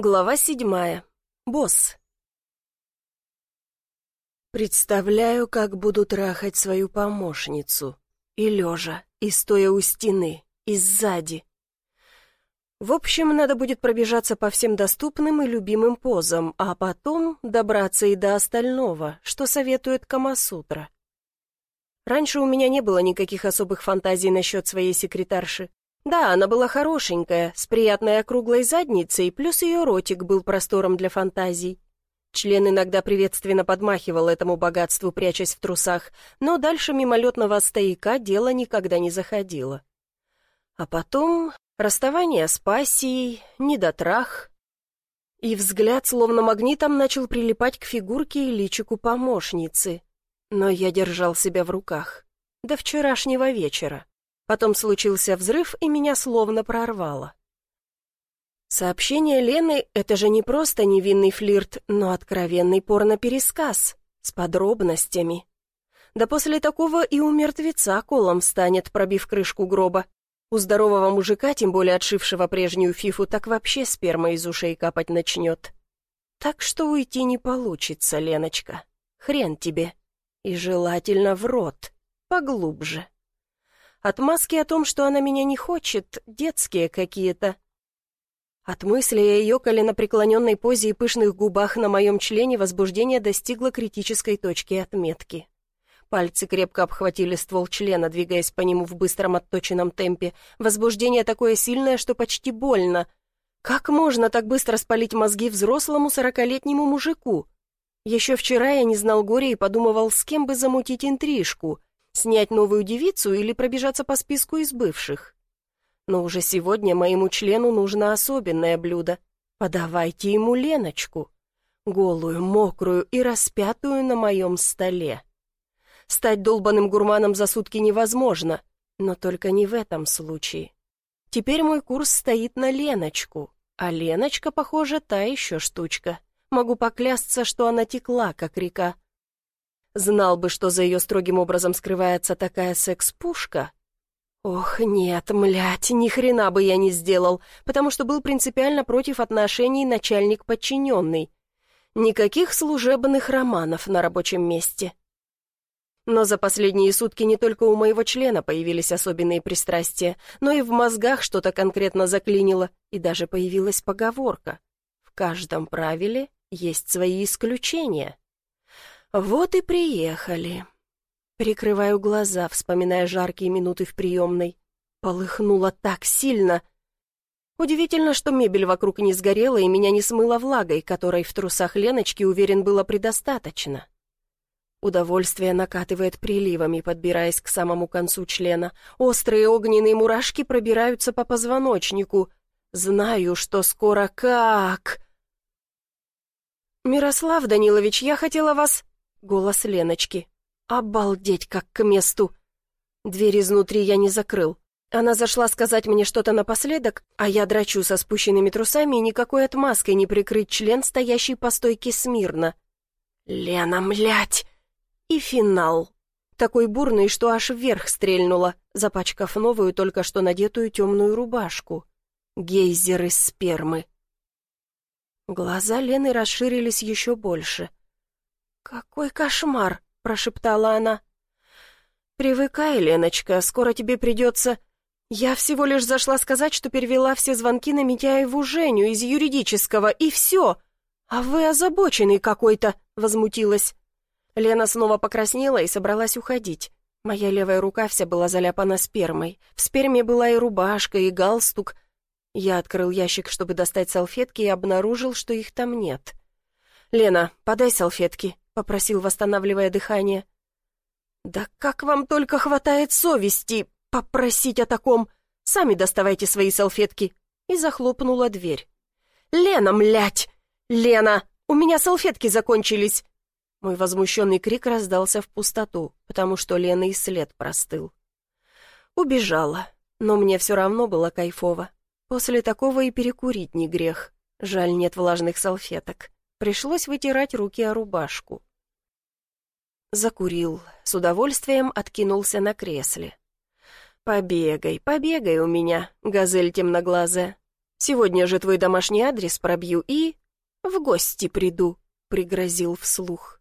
Глава седьмая. Босс. Представляю, как буду трахать свою помощницу. И лежа, и стоя у стены, и сзади. В общем, надо будет пробежаться по всем доступным и любимым позам, а потом добраться и до остального, что советует Камасутра. Раньше у меня не было никаких особых фантазий насчет своей секретарши. Да, она была хорошенькая, с приятной округлой задницей, плюс ее ротик был простором для фантазий. Член иногда приветственно подмахивал этому богатству, прячась в трусах, но дальше мимолетного стояка дело никогда не заходило. А потом расставание с пассией, недотрах, и взгляд словно магнитом начал прилипать к фигурке и личику помощницы. Но я держал себя в руках. До вчерашнего вечера. Потом случился взрыв, и меня словно прорвало. Сообщение Лены — это же не просто невинный флирт, но откровенный порно-пересказ с подробностями. Да после такого и у мертвеца колом станет, пробив крышку гроба. У здорового мужика, тем более отшившего прежнюю фифу, так вообще сперма из ушей капать начнет. Так что уйти не получится, Леночка. Хрен тебе. И желательно в рот, поглубже. Отмазки о том, что она меня не хочет, детские какие-то. От мысли о ее коленопреклоненной позе и пышных губах на моем члене возбуждение достигло критической точки отметки. Пальцы крепко обхватили ствол члена, двигаясь по нему в быстром отточенном темпе. Возбуждение такое сильное, что почти больно. Как можно так быстро спалить мозги взрослому сорокалетнему мужику? Еще вчера я не знал горя и подумывал, с кем бы замутить интрижку — Снять новую девицу или пробежаться по списку из бывших? Но уже сегодня моему члену нужно особенное блюдо. Подавайте ему Леночку. Голую, мокрую и распятую на моем столе. Стать долбанным гурманом за сутки невозможно, но только не в этом случае. Теперь мой курс стоит на Леночку, а Леночка, похоже, та еще штучка. Могу поклясться, что она текла, как река, Знал бы, что за ее строгим образом скрывается такая секс-пушка. Ох, нет, млять, ни хрена бы я не сделал, потому что был принципиально против отношений начальник-подчиненный. Никаких служебных романов на рабочем месте. Но за последние сутки не только у моего члена появились особенные пристрастия, но и в мозгах что-то конкретно заклинило, и даже появилась поговорка. В каждом правиле есть свои исключения. Вот и приехали. Прикрываю глаза, вспоминая жаркие минуты в приемной. Полыхнуло так сильно. Удивительно, что мебель вокруг не сгорела и меня не смыло влагой, которой в трусах Леночки, уверен, было предостаточно. Удовольствие накатывает приливами, подбираясь к самому концу члена. Острые огненные мурашки пробираются по позвоночнику. Знаю, что скоро как... «Мирослав Данилович, я хотела вас...» Голос Леночки. «Обалдеть, как к месту!» Дверь изнутри я не закрыл. Она зашла сказать мне что-то напоследок, а я драчу со спущенными трусами и никакой отмазкой не прикрыть член, стоящий по стойке смирно. «Лена, млять!» И финал. Такой бурный, что аж вверх стрельнула, запачкав новую, только что надетую темную рубашку. Гейзер из спермы. Глаза Лены расширились еще больше. «Какой кошмар!» — прошептала она. «Привыкай, Леночка, скоро тебе придется...» «Я всего лишь зашла сказать, что перевела все звонки на Митяеву Женю из юридического, и все. А вы озабоченный какой-то», — возмутилась. Лена снова покраснела и собралась уходить. Моя левая рука вся была заляпана спермой. В сперме была и рубашка, и галстук. Я открыл ящик, чтобы достать салфетки, и обнаружил, что их там нет. «Лена, подай салфетки», попросил, восстанавливая дыхание. «Да как вам только хватает совести попросить о таком? Сами доставайте свои салфетки!» И захлопнула дверь. «Лена, млять! Лена, у меня салфетки закончились!» Мой возмущенный крик раздался в пустоту, потому что Лена и след простыл. Убежала, но мне все равно было кайфово. После такого и перекурить не грех. Жаль, нет влажных салфеток. Пришлось вытирать руки о рубашку. Закурил, с удовольствием откинулся на кресле. «Побегай, побегай у меня, газель темноглазая. Сегодня же твой домашний адрес пробью и... в гости приду», — пригрозил вслух.